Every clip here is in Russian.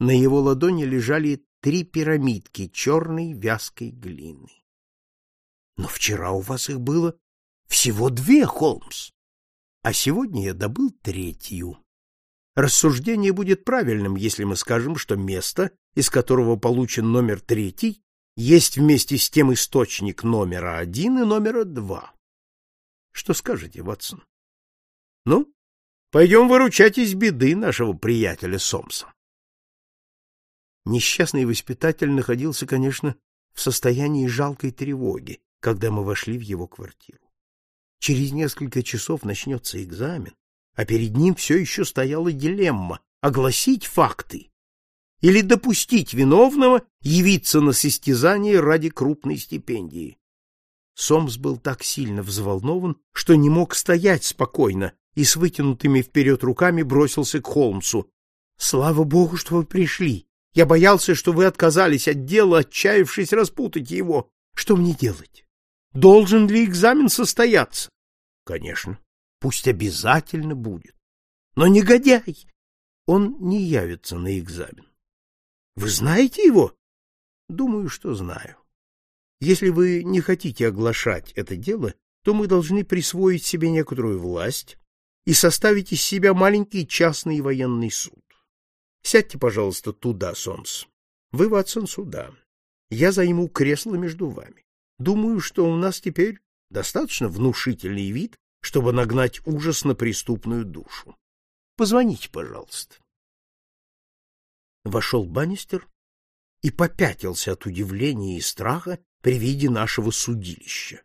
На его ладони лежали три пирамидки черной вязкой глины. Но вчера у вас их было всего две, Холмс. А сегодня я добыл третью. Рассуждение будет правильным, если мы скажем, что место, из которого получен номер третий, есть вместе с тем источник номера один и номера два. Что скажете, Ватсон? Ну, пойдем выручать из беды нашего приятеля Сомса. Несчастный воспитатель находился, конечно, в состоянии жалкой тревоги, когда мы вошли в его квартиру. Через несколько часов начнется экзамен, а перед ним все еще стояла дилемма — огласить факты или допустить виновного явиться на состязание ради крупной стипендии. Сомс был так сильно взволнован, что не мог стоять спокойно и с вытянутыми вперед руками бросился к Холмсу. — Слава богу, что вы пришли! Я боялся, что вы отказались от дела, отчаявшись распутать его. Что мне делать? Должен ли экзамен состояться? Конечно. Пусть обязательно будет. Но негодяй! Он не явится на экзамен. Вы знаете его? Думаю, что знаю. Если вы не хотите оглашать это дело, то мы должны присвоить себе некоторую власть и составить из себя маленький частный военный суд. Сядьте, пожалуйста, туда, Сомс. Вы, Ватсон, сюда. Я займу кресло между вами. Думаю, что у нас теперь достаточно внушительный вид, чтобы нагнать ужас на преступную душу. Позвоните, пожалуйста. Вошел Баннистер и попятился от удивления и страха при виде нашего судилища.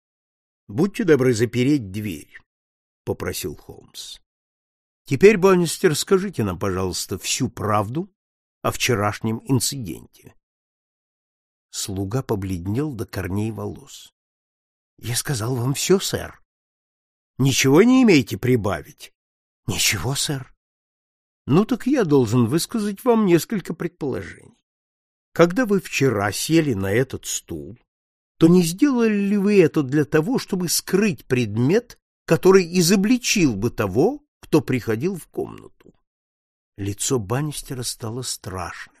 — Будьте добры запереть дверь, — попросил Холмс. Теперь, Баннистер, скажите нам, пожалуйста, всю правду о вчерашнем инциденте. Слуга побледнел до корней волос. — Я сказал вам все, сэр. — Ничего не имеете прибавить? — Ничего, сэр. — Ну так я должен высказать вам несколько предположений. Когда вы вчера сели на этот стул, то не сделали ли вы это для того, чтобы скрыть предмет, который изобличил бы того, кто приходил в комнату. Лицо Баннистера стало страшным.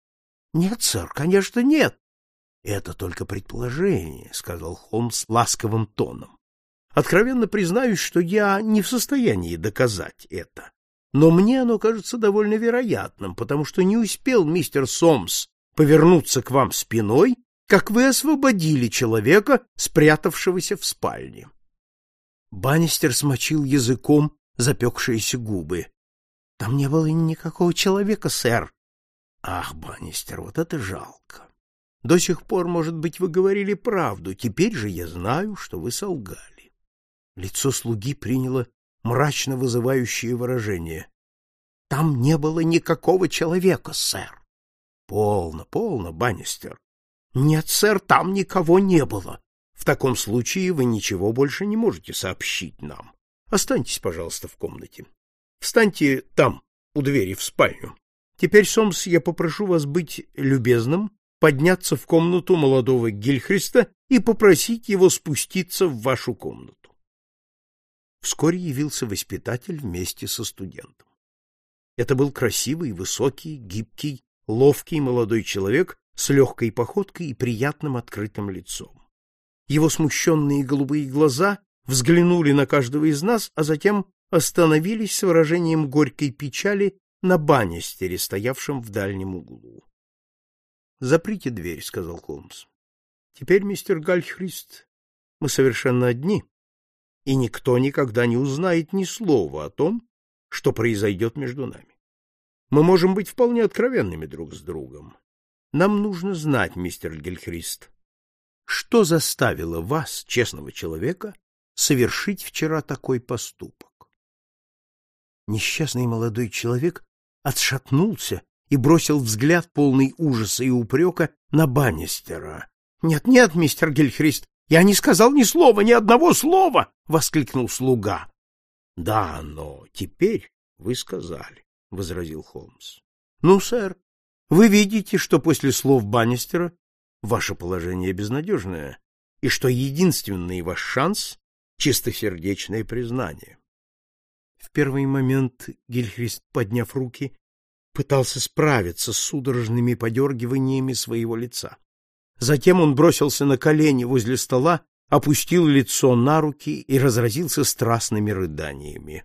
— Нет, сэр, конечно, нет. — Это только предположение, — сказал Холмс ласковым тоном. — Откровенно признаюсь, что я не в состоянии доказать это. Но мне оно кажется довольно вероятным, потому что не успел мистер Сомс повернуться к вам спиной, как вы освободили человека, спрятавшегося в спальне. Баннистер смочил языком запекшиеся губы. — Там не было никакого человека, сэр. — Ах, Баннистер, вот это жалко. До сих пор, может быть, вы говорили правду, теперь же я знаю, что вы солгали. Лицо слуги приняло мрачно вызывающее выражение. — Там не было никакого человека, сэр. — Полно, полно, Баннистер. — Нет, сэр, там никого не было. В таком случае вы ничего больше не можете сообщить нам. Останьтесь, пожалуйста, в комнате. Встаньте там, у двери в спальню. Теперь, Сомс, я попрошу вас быть любезным, подняться в комнату молодого Гильхриста и попросить его спуститься в вашу комнату. Вскоре явился воспитатель вместе со студентом. Это был красивый, высокий, гибкий, ловкий молодой человек с легкой походкой и приятным открытым лицом. Его смущенные голубые глаза взглянули на каждого из нас, а затем остановились с выражением горькой печали на банистере, стоявшем в дальнем углу. — Заприте дверь, — сказал Холмс. — Теперь, мистер Гальхрист, мы совершенно одни, и никто никогда не узнает ни слова о том, что произойдет между нами. Мы можем быть вполне откровенными друг с другом. Нам нужно знать, мистер Гельхрист, что заставило вас, честного человека, совершить вчера такой поступок. Несчастный молодой человек отшатнулся и бросил взгляд полный ужаса и упрека на Баннистера. «Нет, нет, мистер Гельхрист, я не сказал ни слова, ни одного слова!» — воскликнул слуга. «Да, но теперь вы сказали», — возразил Холмс. «Ну, сэр, вы видите, что после слов Баннистера ваше положение безнадежное, и что единственный ваш шанс чистосердечное признание. В первый момент Гильхрист, подняв руки, пытался справиться с судорожными подергиваниями своего лица. Затем он бросился на колени возле стола, опустил лицо на руки и разразился страстными рыданиями.